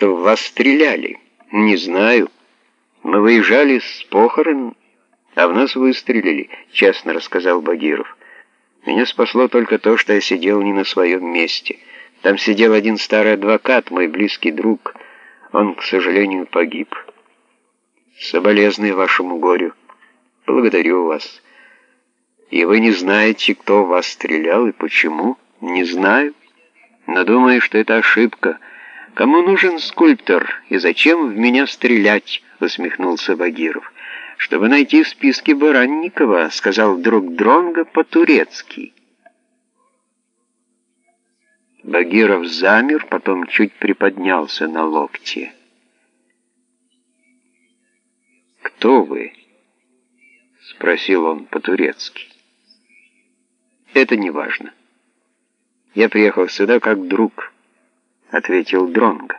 что в вас стреляли. Не знаю. Мы выезжали с похорон, а в нас выстрелили, честно рассказал Багиров. Меня спасло только то, что я сидел не на своем месте. Там сидел один старый адвокат, мой близкий друг. Он, к сожалению, погиб. Соболезную вашему горю. Благодарю вас. И вы не знаете, кто вас стрелял и почему? Не знаю. Но думаю, что это ошибка. Кому нужен скульптор и зачем в меня стрелять? Усмехнулся Багиров. Чтобы найти в списке Баранникова, сказал друг Дронга по-турецки. Багиров замер, потом чуть приподнялся на локте. «Кто вы?» — спросил он по-турецки. «Это не важно. Я приехал сюда как друг», — ответил Дронго.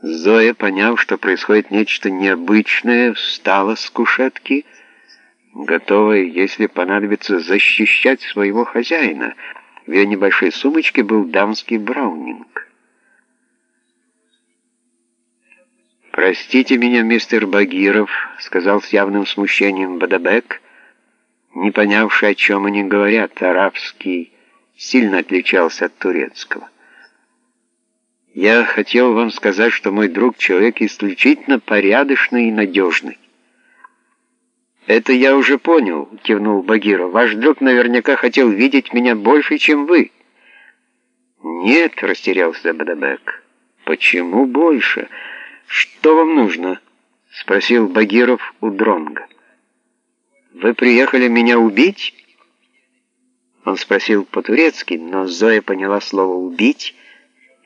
Зоя, поняв, что происходит нечто необычное, встала с кушетки, готовая, если понадобится, защищать своего хозяина. В ее небольшой сумочке был дамский браунинг. «Простите меня, мистер Багиров», — сказал с явным смущением Бадабек, не понявший, о чем они говорят, арабский сильно отличался от турецкого. Я хотел вам сказать, что мой друг человек исключительно порядочный и надежный. «Это я уже понял», — кивнул Багиров. «Ваш друг наверняка хотел видеть меня больше, чем вы». «Нет», — растерялся Бадабек. «Почему больше? Что вам нужно?» — спросил Багиров у Дронга. «Вы приехали меня убить?» Он спросил по-турецки, но Зоя поняла слово «убить»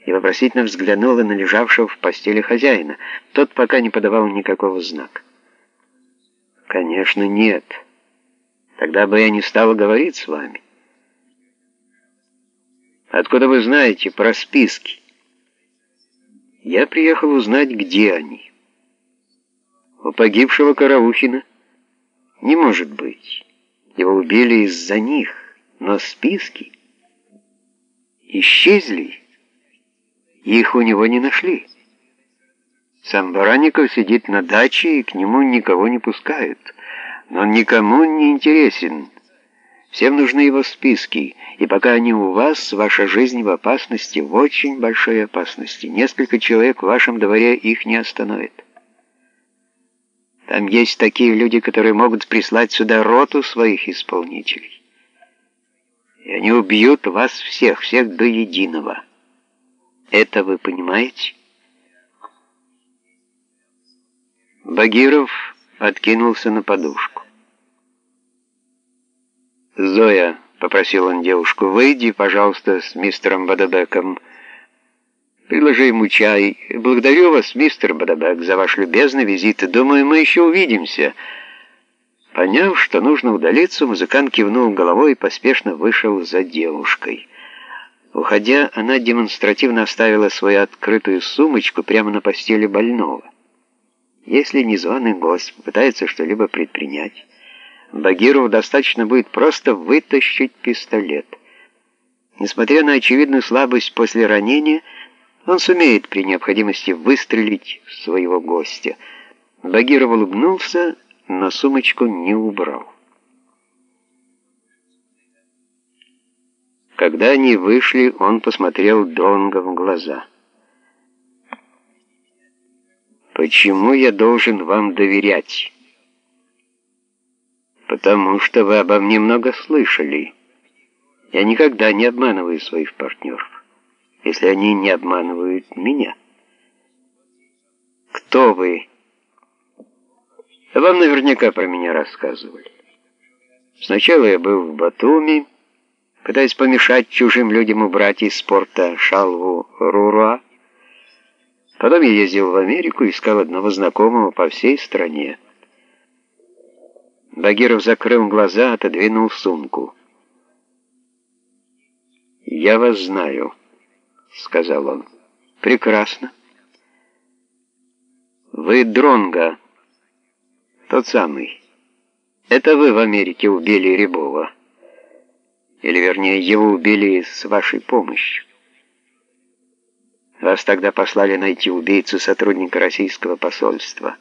и вопросительно взглянула на лежавшего в постели хозяина. Тот пока не подавал никакого знака. «Конечно, нет. Тогда бы я не стала говорить с вами». «Откуда вы знаете про списки?» «Я приехал узнать, где они». «У погибшего Караухина?» «Не может быть. Его убили из-за них, но списки исчезли». Их у него не нашли. Сам Баранников сидит на даче, и к нему никого не пускают. Но он никому не интересен. Всем нужны его списки, и пока они у вас, ваша жизнь в опасности, в очень большой опасности. Несколько человек в вашем дворе их не остановит. Там есть такие люди, которые могут прислать сюда роту своих исполнителей. И они убьют вас всех, всех до единого. Это вы понимаете? Багиров откинулся на подушку. «Зоя», — попросил он девушку, — «выйди, пожалуйста, с мистером Бадабеком. Предложи ему чай. Благодарю вас, мистер Бадабек, за ваш любезный визит. Думаю, мы еще увидимся». Поняв, что нужно удалиться, музыкант кивнул головой и поспешно вышел за девушкой. Уходя, она демонстративно оставила свою открытую сумочку прямо на постели больного. Если незваный гость попытается что-либо предпринять, Багирову достаточно будет просто вытащить пистолет. Несмотря на очевидную слабость после ранения, он сумеет при необходимости выстрелить в своего гостя. Багиров улыбнулся, но сумочку не убрал. Когда они вышли, он посмотрел Донга в глаза. «Почему я должен вам доверять?» «Потому что вы обо мне много слышали. Я никогда не обманываю своих партнеров, если они не обманывают меня». «Кто вы?» «Вам наверняка про меня рассказывали. Сначала я был в Батуми, пытаясь помешать чужим людям убрать из спорта шалву Руруа. Потом я ездил в Америку, искал одного знакомого по всей стране. Багиров закрыл глаза, отодвинул сумку. «Я вас знаю», — сказал он. «Прекрасно. Вы Дронга, тот самый. Это вы в Америке убили Рябова». Или, вернее, его убили с вашей помощью. Вас тогда послали найти убийцу сотрудника российского посольства.